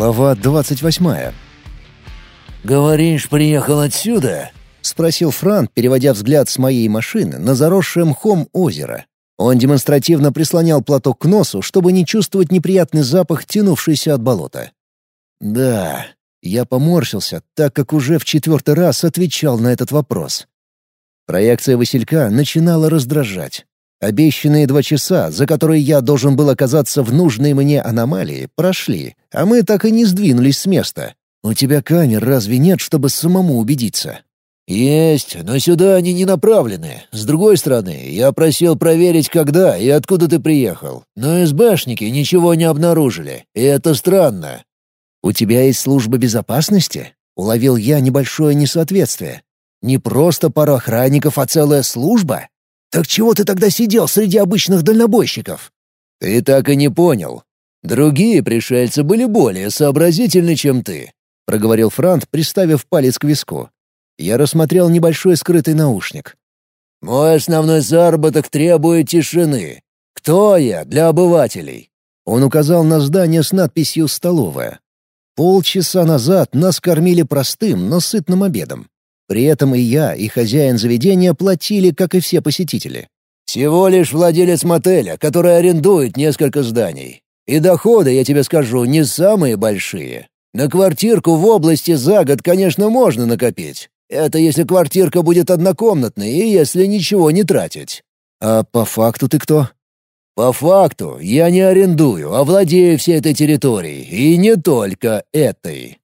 Глава двадцать восьмая. «Говоришь, приехал отсюда?» — спросил Франт, переводя взгляд с моей машины на заросшее мхом озеро. Он демонстративно прислонял платок к носу, чтобы не чувствовать неприятный запах, тянувшийся от болота. «Да». Я поморщился, так как уже в четвертый раз отвечал на этот вопрос. Проекция Василька начинала раздражать. Обещанные два часа, за которые я должен был оказаться в нужной мне аномалии, прошли, а мы так и не сдвинулись с места. У тебя камер разве нет, чтобы самому убедиться? «Есть, но сюда они не направлены. С другой стороны, я просил проверить, когда и откуда ты приехал. Но СБшники ничего не обнаружили, и это странно». «У тебя есть служба безопасности?» Уловил я небольшое несоответствие. «Не просто пара охранников, а целая служба? Так чего ты тогда сидел среди обычных дальнобойщиков?» «Ты так и не понял. Другие пришельцы были более сообразительны, чем ты», — проговорил Франт, приставив палец к виску. Я рассмотрел небольшой скрытый наушник. «Мой основной заработок требует тишины. Кто я для обывателей?» Он указал на здание с надписью «Столовая». Полчаса назад нас кормили простым, но сытным обедом. При этом и я, и хозяин заведения платили, как и все посетители. «Всего лишь владелец мотеля, который арендует несколько зданий. И доходы, я тебе скажу, не самые большие. На квартирку в области за год, конечно, можно накопить. Это если квартирка будет однокомнатной и если ничего не тратить. А по факту ты кто? По факту я не арендую, а владею всей этой территорией, и не только этой.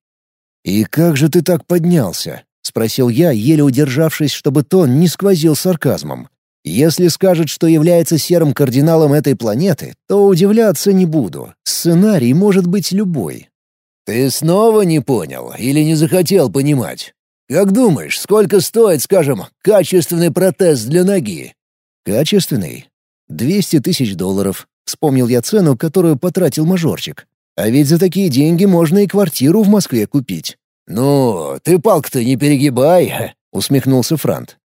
И как же ты так поднялся? Спросил я, еле удержавшись, чтобы тон не сквозил сарказмом. Если скажет, что является серым кардиналом этой планеты, то удивляться не буду. Сценарий может быть любой. Ты снова не понял или не захотел понимать? Как думаешь, сколько стоит, скажем, качественный протез для ноги?» «Качественный? Двести тысяч долларов», — вспомнил я цену, которую потратил мажорчик. «А ведь за такие деньги можно и квартиру в Москве купить». «Ну, ты палку-то не перегибай», — усмехнулся Франт.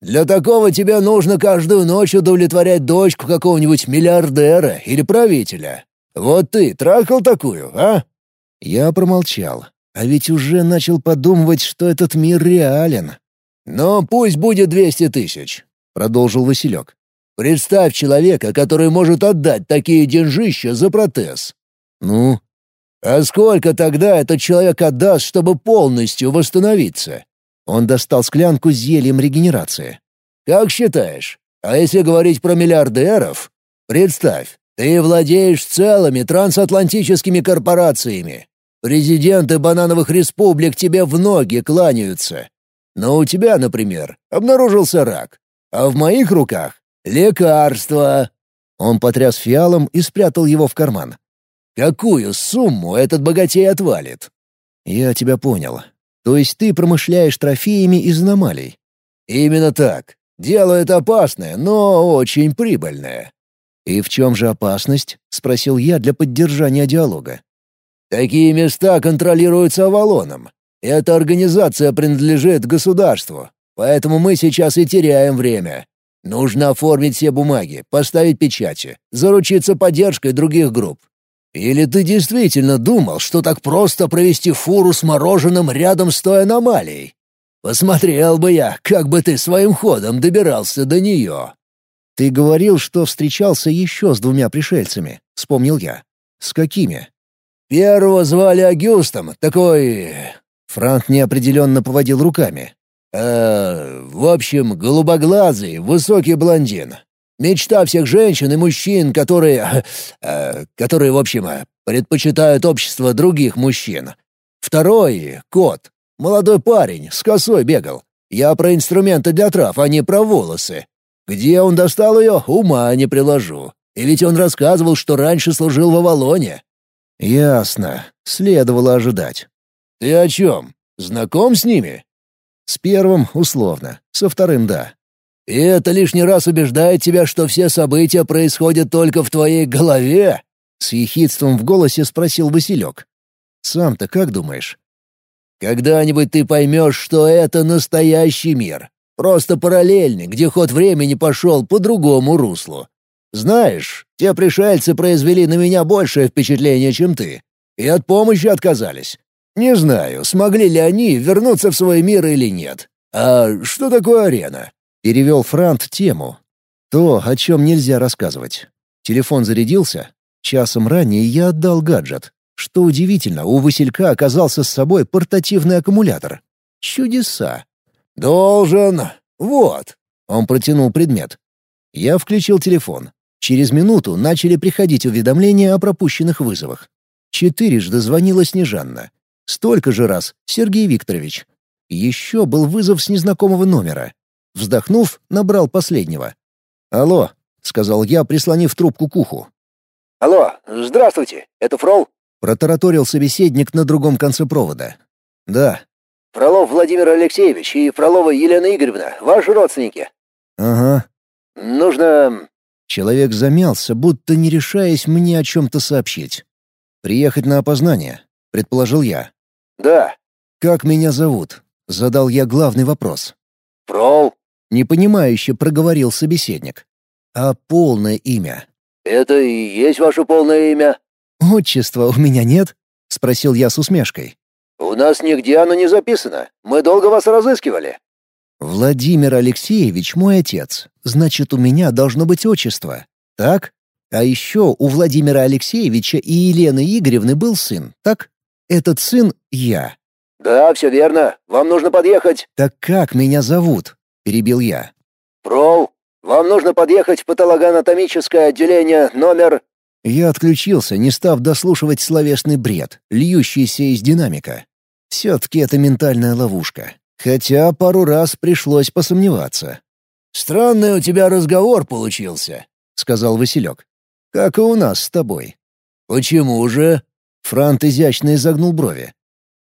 «Для такого тебе нужно каждую ночь удовлетворять дочку какого-нибудь миллиардера или правителя. Вот ты трахал такую, а?» Я промолчал. А ведь уже начал подумывать, что этот мир реален. «Но пусть будет двести тысяч», — продолжил Василек. «Представь человека, который может отдать такие деньжища за протез». «Ну?» «А сколько тогда этот человек отдаст, чтобы полностью восстановиться?» Он достал склянку с зельем регенерации. «Как считаешь? А если говорить про миллиардеров? Представь, ты владеешь целыми трансатлантическими корпорациями. Президенты банановых республик тебе в ноги кланяются. Но у тебя, например, обнаружился рак. А в моих руках — лекарство». Он потряс фиалом и спрятал его в карман. «Какую сумму этот богатей отвалит?» «Я тебя понял. То есть ты промышляешь трофеями из аномалий?» «Именно так. Дело это опасное, но очень прибыльное». «И в чем же опасность?» — спросил я для поддержания диалога. Такие места контролируются Авалоном. Эта организация принадлежит государству, поэтому мы сейчас и теряем время. Нужно оформить все бумаги, поставить печати, заручиться поддержкой других групп. Или ты действительно думал, что так просто провести фуру с мороженым рядом с той аномалией? Посмотрел бы я, как бы ты своим ходом добирался до нее. Ты говорил, что встречался еще с двумя пришельцами, вспомнил я. С какими? Первого звали Агюстом, такой...» Франк неопределенно поводил руками. «Э, в общем, голубоглазый, высокий блондин. Мечта всех женщин и мужчин, которые... Э, которые, в общем, предпочитают общество других мужчин. Второй — кот. Молодой парень, с косой бегал. Я про инструменты для трав, а не про волосы. Где он достал ее, ума не приложу. И ведь он рассказывал, что раньше служил в Авалоне. «Ясно. Следовало ожидать». «Ты о чем? Знаком с ними?» «С первым — условно. Со вторым — да». «И это лишний раз убеждает тебя, что все события происходят только в твоей голове?» С ехидством в голосе спросил Василек. «Сам-то как думаешь?» «Когда-нибудь ты поймешь, что это настоящий мир. Просто параллельный, где ход времени пошел по другому руслу. Знаешь, те пришельцы произвели на меня большее впечатление, чем ты. и от помощи отказались. Не знаю, смогли ли они вернуться в свой мир или нет. А что такое арена? Перевел Франт тему. То, о чем нельзя рассказывать. Телефон зарядился. Часом ранее я отдал гаджет. Что удивительно, у Василька оказался с собой портативный аккумулятор. Чудеса. «Должен. Вот». Он протянул предмет. Я включил телефон. Через минуту начали приходить уведомления о пропущенных вызовах. Четырежды звонила Снежанна. Столько же раз Сергей Викторович. Еще был вызов с незнакомого номера. Вздохнув, набрал последнего. «Алло», — сказал я, прислонив трубку к уху. «Алло, здравствуйте, это Фрол?» — протараторил собеседник на другом конце провода. «Да». «Фролов Владимир Алексеевич и Фролова Елена Игоревна, ваши родственники?» «Ага». «Нужно...» Человек замялся, будто не решаясь мне о чем-то сообщить. «Приехать на опознание», — предположил я. «Да». «Как меня зовут?» — задал я главный вопрос. «Фрол». Непонимающе проговорил собеседник. «А полное имя?» «Это и есть ваше полное имя?» «Отчества у меня нет?» — спросил я с усмешкой. «У нас нигде оно не записано. Мы долго вас разыскивали». «Владимир Алексеевич мой отец. Значит, у меня должно быть отчество. Так? А еще у Владимира Алексеевича и Елены Игоревны был сын, так? Этот сын — я». «Да, все верно. Вам нужно подъехать». «Так как меня зовут?» — перебил я. «Прол, вам нужно подъехать в патологоанатомическое отделение номер...» Я отключился, не став дослушивать словесный бред, льющийся из динамика. Все-таки это ментальная ловушка. Хотя пару раз пришлось посомневаться. «Странный у тебя разговор получился», — сказал Василек. «Как и у нас с тобой». «Почему же?» Франт изящно изогнул брови.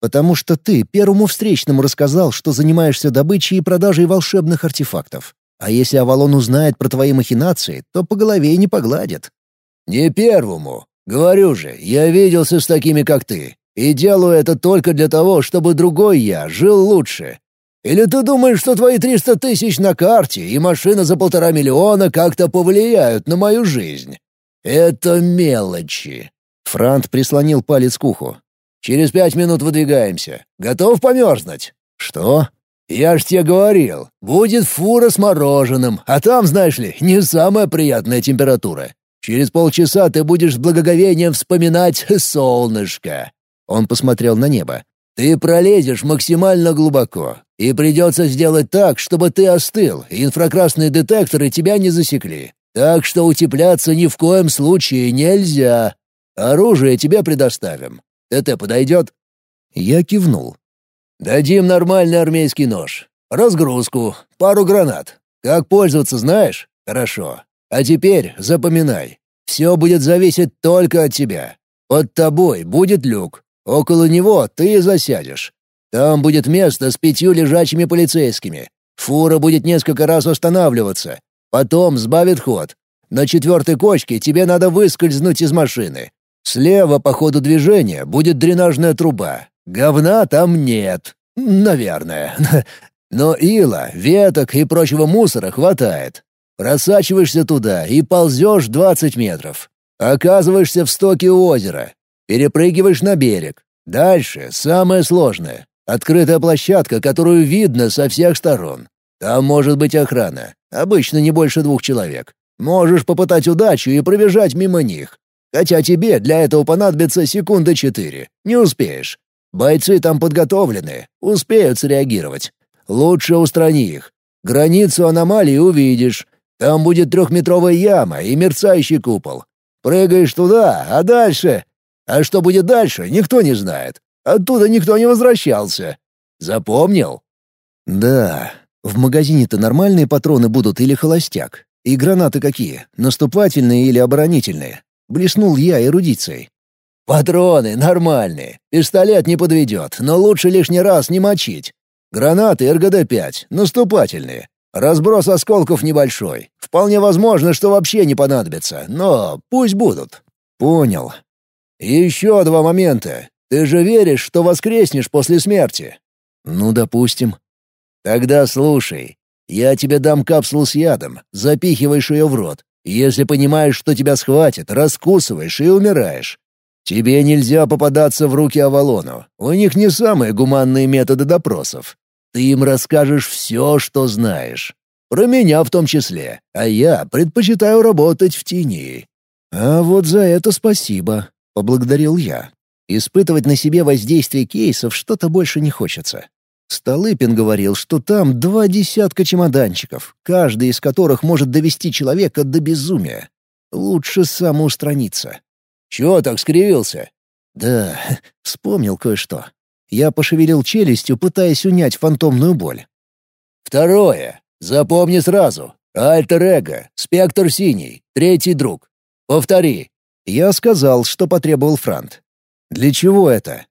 «Потому что ты первому встречному рассказал, что занимаешься добычей и продажей волшебных артефактов. А если Авалон узнает про твои махинации, то по голове не погладит». «Не первому. Говорю же, я виделся с такими, как ты. И делаю это только для того, чтобы другой я жил лучше. Или ты думаешь, что твои триста тысяч на карте и машина за полтора миллиона как-то повлияют на мою жизнь? Это мелочи». Франт прислонил палец к уху. «Через пять минут выдвигаемся. Готов померзнуть?» «Что?» «Я ж тебе говорил, будет фура с мороженым, а там, знаешь ли, не самая приятная температура. Через полчаса ты будешь с благоговением вспоминать солнышко». Он посмотрел на небо. «Ты пролезешь максимально глубоко, и придется сделать так, чтобы ты остыл, и инфракрасные детекторы тебя не засекли. Так что утепляться ни в коем случае нельзя. Оружие тебе предоставим. ТТ подойдет?» Я кивнул. «Дадим нормальный армейский нож. Разгрузку, пару гранат. Как пользоваться знаешь? Хорошо. А теперь запоминай. Все будет зависеть только от тебя. Под тобой будет люк. Около него ты засядешь. Там будет место с пятью лежачими полицейскими. Фура будет несколько раз останавливаться. Потом сбавит ход. На четвертой кочке тебе надо выскользнуть из машины. Слева по ходу движения будет дренажная труба. Говна там нет. Наверное. Но ила, веток и прочего мусора хватает. Просачиваешься туда и ползешь 20 метров. Оказываешься в стоке у озера. Перепрыгиваешь на берег. Дальше самое сложное. Открытая площадка, которую видно со всех сторон. Там может быть охрана. Обычно не больше двух человек. Можешь попытать удачу и пробежать мимо них. Хотя тебе для этого понадобится секунды четыре. Не успеешь. Бойцы там подготовлены, успеют среагировать. Лучше устрани их. Границу аномалии увидишь. Там будет трехметровая яма и мерцающий купол. Прыгаешь туда, а дальше... А что будет дальше, никто не знает. Оттуда никто не возвращался. Запомнил? Да. В магазине-то нормальные патроны будут или холостяк? И гранаты какие? Наступательные или оборонительные? Блеснул я эрудицией. «Патроны нормальные. Пистолет не подведет, но лучше лишний раз не мочить. Гранаты РГД-5, наступательные. Разброс осколков небольшой. Вполне возможно, что вообще не понадобится, но пусть будут». «Понял». Еще два момента. Ты же веришь, что воскреснешь после смерти?» «Ну, допустим». «Тогда слушай. Я тебе дам капсулу с ядом, запихиваешь ее в рот. Если понимаешь, что тебя схватят, раскусываешь и умираешь. Тебе нельзя попадаться в руки Авалону. У них не самые гуманные методы допросов. Ты им расскажешь все, что знаешь. Про меня в том числе. А я предпочитаю работать в тени». «А вот за это спасибо», — поблагодарил я. Испытывать на себе воздействие кейсов что-то больше не хочется. Столыпин говорил, что там два десятка чемоданчиков, каждый из которых может довести человека до безумия. Лучше самоустраниться. «Чего так скривился?» «Да, вспомнил кое-что». Я пошевелил челюстью, пытаясь унять фантомную боль. «Второе. Запомни сразу. Альтер-эго, спектр синий, третий друг. Повтори». Я сказал, что потребовал Франт. «Для чего это?»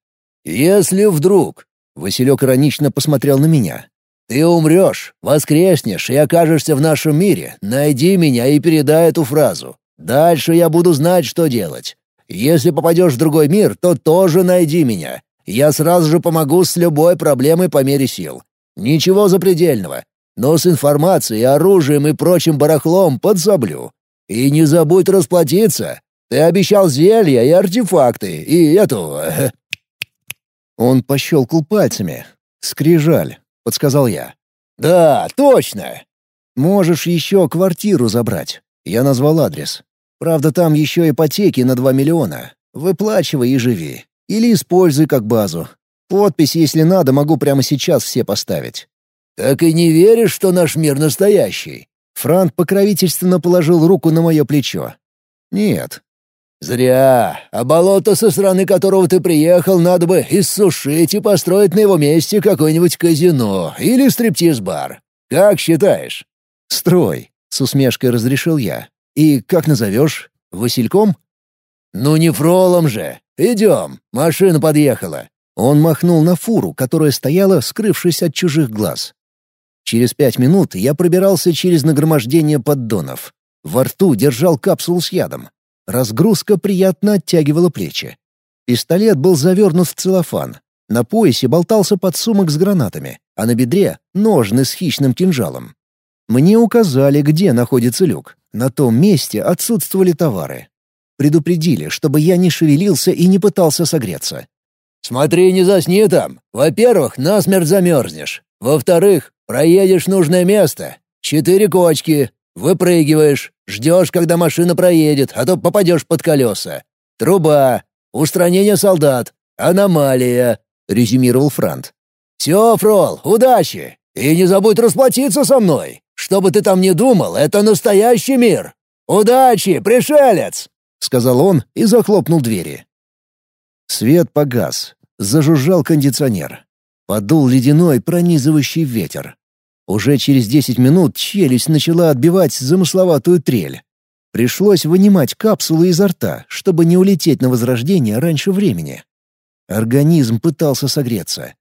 «Если вдруг...» — Василек иронично посмотрел на меня. «Ты умрешь, воскреснешь и окажешься в нашем мире. Найди меня и передай эту фразу. Дальше я буду знать, что делать. Если попадешь в другой мир, то тоже найди меня. Я сразу же помогу с любой проблемой по мере сил. Ничего запредельного. Но с информацией, оружием и прочим барахлом подсоблю. И не забудь расплатиться. Ты обещал зелья и артефакты, и эту... Он пощелкал пальцами. «Скрижаль», — подсказал я. «Да, точно!» «Можешь еще квартиру забрать». Я назвал адрес. Правда, там еще ипотеки на 2 миллиона. Выплачивай и живи. Или используй как базу. Подпись, если надо, могу прямо сейчас все поставить». «Так и не веришь, что наш мир настоящий?» Франт покровительственно положил руку на мое плечо. «Нет». «Зря. А болото, со стороны которого ты приехал, надо бы иссушить и построить на его месте какое-нибудь казино или стриптиз-бар. Как считаешь?» «Строй», — с усмешкой разрешил я. И как назовешь? Васильком? Ну не фролом же. Идем, машина подъехала. Он махнул на фуру, которая стояла, скрывшись от чужих глаз. Через пять минут я пробирался через нагромождение поддонов. Во рту держал капсулу с ядом. Разгрузка приятно оттягивала плечи. Пистолет был завернут в целлофан. На поясе болтался подсумок с гранатами, а на бедре — ножны с хищным кинжалом. Мне указали, где находится люк. На том месте отсутствовали товары. Предупредили, чтобы я не шевелился и не пытался согреться. «Смотри, не засни там. Во-первых, насмерть замерзнешь. Во-вторых, проедешь нужное место. Четыре кочки. Выпрыгиваешь. Ждешь, когда машина проедет, а то попадешь под колеса. Труба. Устранение солдат. Аномалия», — резюмировал Франт. «Все, Фрол, удачи! И не забудь расплатиться со мной!» Что бы ты там ни думал, это настоящий мир! Удачи, пришелец!» — сказал он и захлопнул двери. Свет погас. Зажужжал кондиционер. Подул ледяной пронизывающий ветер. Уже через десять минут челюсть начала отбивать замысловатую трель. Пришлось вынимать капсулу изо рта, чтобы не улететь на возрождение раньше времени. Организм пытался согреться.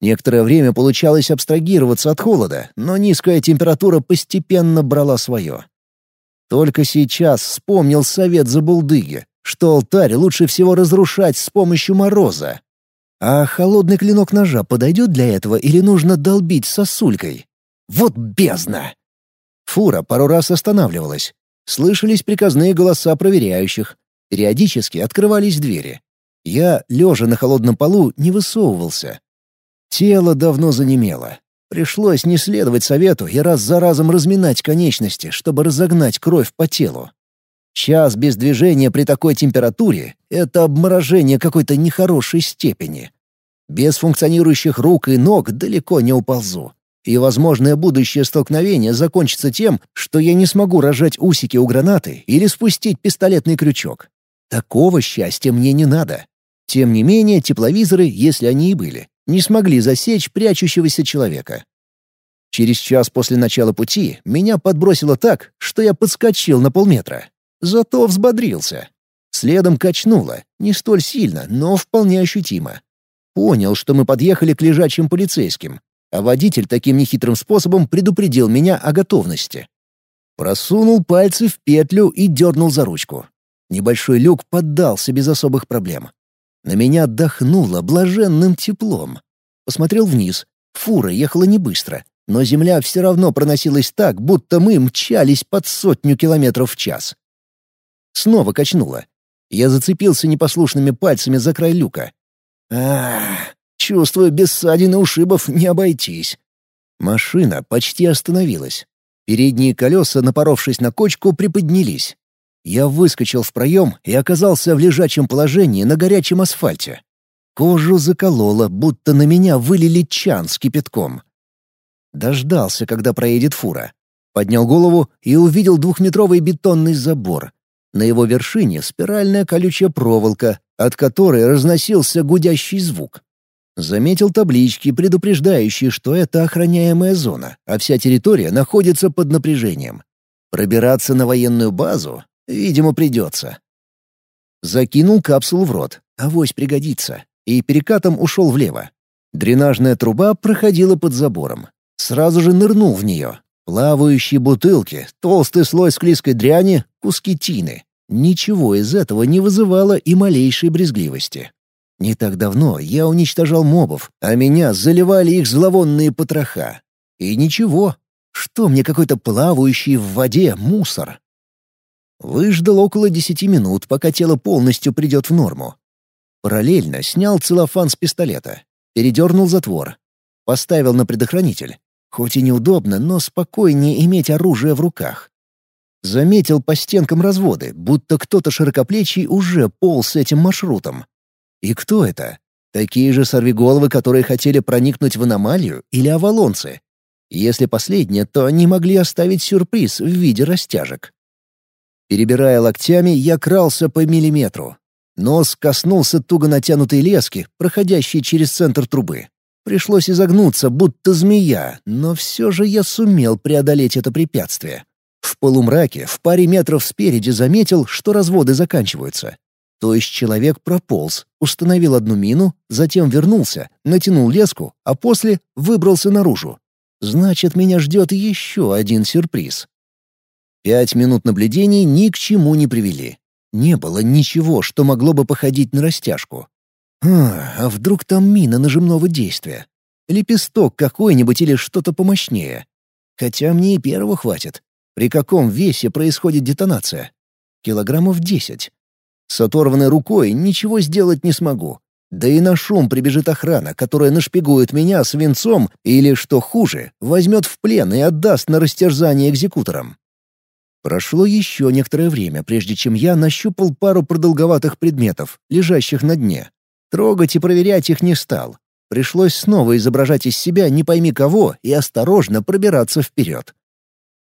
Некоторое время получалось абстрагироваться от холода, но низкая температура постепенно брала свое. Только сейчас вспомнил совет Забулдыги, что алтарь лучше всего разрушать с помощью мороза. А холодный клинок ножа подойдет для этого или нужно долбить сосулькой? Вот бездна! Фура пару раз останавливалась. Слышались приказные голоса проверяющих. Периодически открывались двери. Я, лежа на холодном полу, не высовывался, Тело давно занемело. Пришлось не следовать совету и раз за разом разминать конечности, чтобы разогнать кровь по телу. Час без движения при такой температуре — это обморожение какой-то нехорошей степени. Без функционирующих рук и ног далеко не уползу. И возможное будущее столкновение закончится тем, что я не смогу рожать усики у гранаты или спустить пистолетный крючок. Такого счастья мне не надо. Тем не менее, тепловизоры, если они и были, не смогли засечь прячущегося человека. Через час после начала пути меня подбросило так, что я подскочил на полметра. Зато взбодрился. Следом качнуло, не столь сильно, но вполне ощутимо. Понял, что мы подъехали к лежачим полицейским, а водитель таким нехитрым способом предупредил меня о готовности. Просунул пальцы в петлю и дернул за ручку. Небольшой люк поддался без особых проблем. На меня отдохнуло блаженным теплом. Посмотрел вниз. Фура ехала не быстро, но земля все равно проносилась так, будто мы мчались под сотню километров в час. Снова качнуло. Я зацепился непослушными пальцами за край люка. Ах, чувствую, без ссадин и ушибов не обойтись. Машина почти остановилась. Передние колеса, напоровшись на кочку, приподнялись. Я выскочил в проем и оказался в лежачем положении на горячем асфальте. Кожу закололо, будто на меня вылили чан с кипятком. Дождался, когда проедет фура. Поднял голову и увидел двухметровый бетонный забор. На его вершине спиральная колючая проволока, от которой разносился гудящий звук. Заметил таблички, предупреждающие, что это охраняемая зона, а вся территория находится под напряжением. Пробираться на военную базу Видимо, придется. Закинул капсулу в рот, авось пригодится, и перекатом ушел влево. Дренажная труба проходила под забором. Сразу же нырнул в нее. Плавающие бутылки, толстый слой склизкой дряни, куски тины. Ничего из этого не вызывало и малейшей брезгливости. Не так давно я уничтожал мобов, а меня заливали их зловонные потроха. И ничего, что мне какой-то плавающий в воде мусор? Выждал около десяти минут, пока тело полностью придет в норму. Параллельно снял целлофан с пистолета, передернул затвор, поставил на предохранитель. Хоть и неудобно, но спокойнее иметь оружие в руках. Заметил по стенкам разводы, будто кто-то широкоплечий уже полз этим маршрутом. И кто это? Такие же сорвиголовы, которые хотели проникнуть в аномалию, или авалонцы? Если последнее, то они могли оставить сюрприз в виде растяжек. Перебирая локтями, я крался по миллиметру. Нос коснулся туго натянутой лески, проходящей через центр трубы. Пришлось изогнуться, будто змея, но все же я сумел преодолеть это препятствие. В полумраке, в паре метров спереди заметил, что разводы заканчиваются. То есть человек прополз, установил одну мину, затем вернулся, натянул леску, а после выбрался наружу. Значит, меня ждет еще один сюрприз. Пять минут наблюдений ни к чему не привели. Не было ничего, что могло бы походить на растяжку. А, а вдруг там мина нажимного действия? Лепесток какой-нибудь или что-то помощнее? Хотя мне и первого хватит. При каком весе происходит детонация? Килограммов десять. С оторванной рукой ничего сделать не смогу. Да и на шум прибежит охрана, которая нашпигует меня свинцом или, что хуже, возьмет в плен и отдаст на растерзание экзекуторам. Прошло еще некоторое время, прежде чем я нащупал пару продолговатых предметов, лежащих на дне. Трогать и проверять их не стал. Пришлось снова изображать из себя не пойми кого и осторожно пробираться вперед.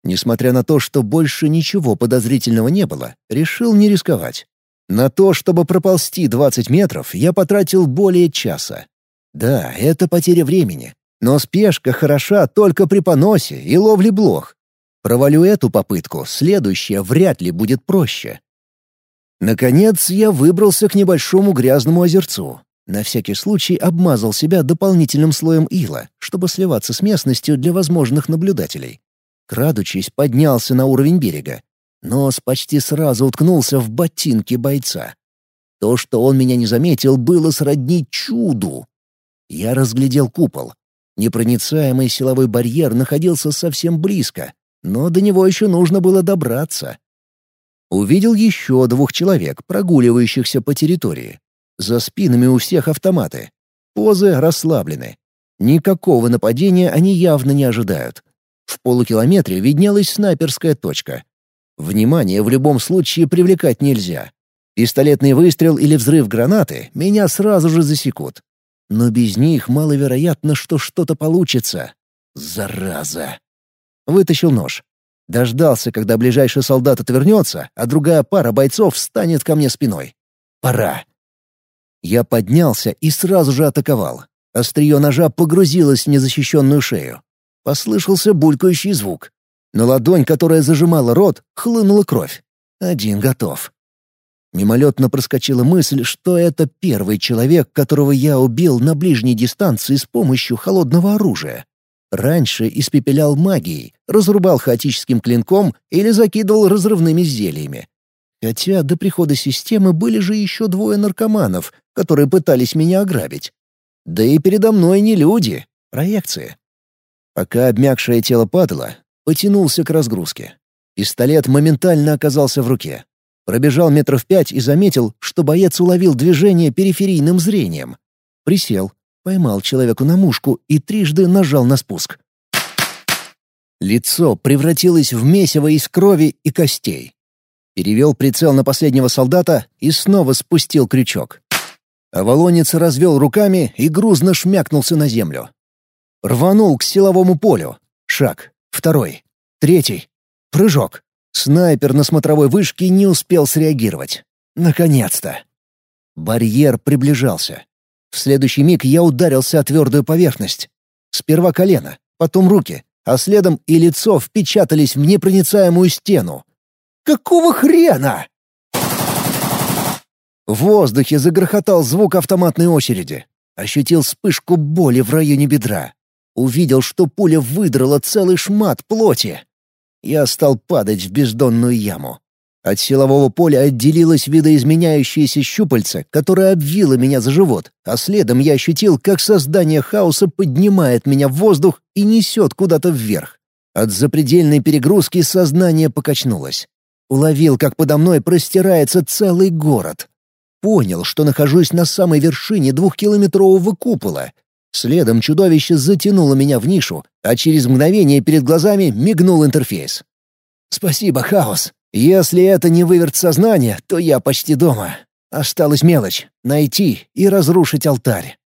Несмотря на то, что больше ничего подозрительного не было, решил не рисковать. На то, чтобы проползти 20 метров, я потратил более часа. Да, это потеря времени, но спешка хороша только при поносе и ловле блох, Провалю эту попытку, следующая вряд ли будет проще. Наконец я выбрался к небольшому грязному озерцу. На всякий случай обмазал себя дополнительным слоем ила, чтобы сливаться с местностью для возможных наблюдателей. Крадучись, поднялся на уровень берега. Нос почти сразу уткнулся в ботинки бойца. То, что он меня не заметил, было сродни чуду. Я разглядел купол. Непроницаемый силовой барьер находился совсем близко, но до него еще нужно было добраться. Увидел еще двух человек, прогуливающихся по территории. За спинами у всех автоматы. Позы расслаблены. Никакого нападения они явно не ожидают. В полукилометре виднелась снайперская точка. Внимание в любом случае привлекать нельзя. Пистолетный выстрел или взрыв гранаты меня сразу же засекут. Но без них маловероятно, что что-то получится. Зараза! Вытащил нож. Дождался, когда ближайший солдат отвернется, а другая пара бойцов встанет ко мне спиной. Пора. Я поднялся и сразу же атаковал. Острие ножа погрузилось в незащищенную шею. Послышался булькающий звук. На ладонь, которая зажимала рот, хлынула кровь. Один готов. Мимолетно проскочила мысль, что это первый человек, которого я убил на ближней дистанции с помощью холодного оружия. Раньше испепелял магией, разрубал хаотическим клинком или закидывал разрывными зельями. Хотя до прихода системы были же еще двое наркоманов, которые пытались меня ограбить. Да и передо мной не люди, проекции. Пока обмякшее тело падало, потянулся к разгрузке. Пистолет моментально оказался в руке. Пробежал метров пять и заметил, что боец уловил движение периферийным зрением. Присел, поймал человеку на мушку и трижды нажал на спуск. Лицо превратилось в месиво из крови и костей. Перевел прицел на последнего солдата и снова спустил крючок. Авалонец развел руками и грузно шмякнулся на землю. Рванул к силовому полю. Шаг. Второй. Третий. Прыжок. Снайпер на смотровой вышке не успел среагировать. Наконец-то. Барьер приближался. В следующий миг я ударился о твердую поверхность. Сперва колено, потом руки, а следом и лицо впечатались в непроницаемую стену. «Какого хрена?» В воздухе загрохотал звук автоматной очереди. Ощутил вспышку боли в районе бедра. Увидел, что пуля выдрала целый шмат плоти. Я стал падать в бездонную яму. От силового поля отделилось видоизменяющееся щупальце, которое обвило меня за живот, а следом я ощутил, как создание хаоса поднимает меня в воздух и несет куда-то вверх. От запредельной перегрузки сознание покачнулось. Уловил, как подо мной простирается целый город. Понял, что нахожусь на самой вершине двухкилометрового купола. Следом чудовище затянуло меня в нишу, а через мгновение перед глазами мигнул интерфейс. «Спасибо, Хаос. Если это не выверт сознания, то я почти дома. Осталась мелочь — найти и разрушить алтарь».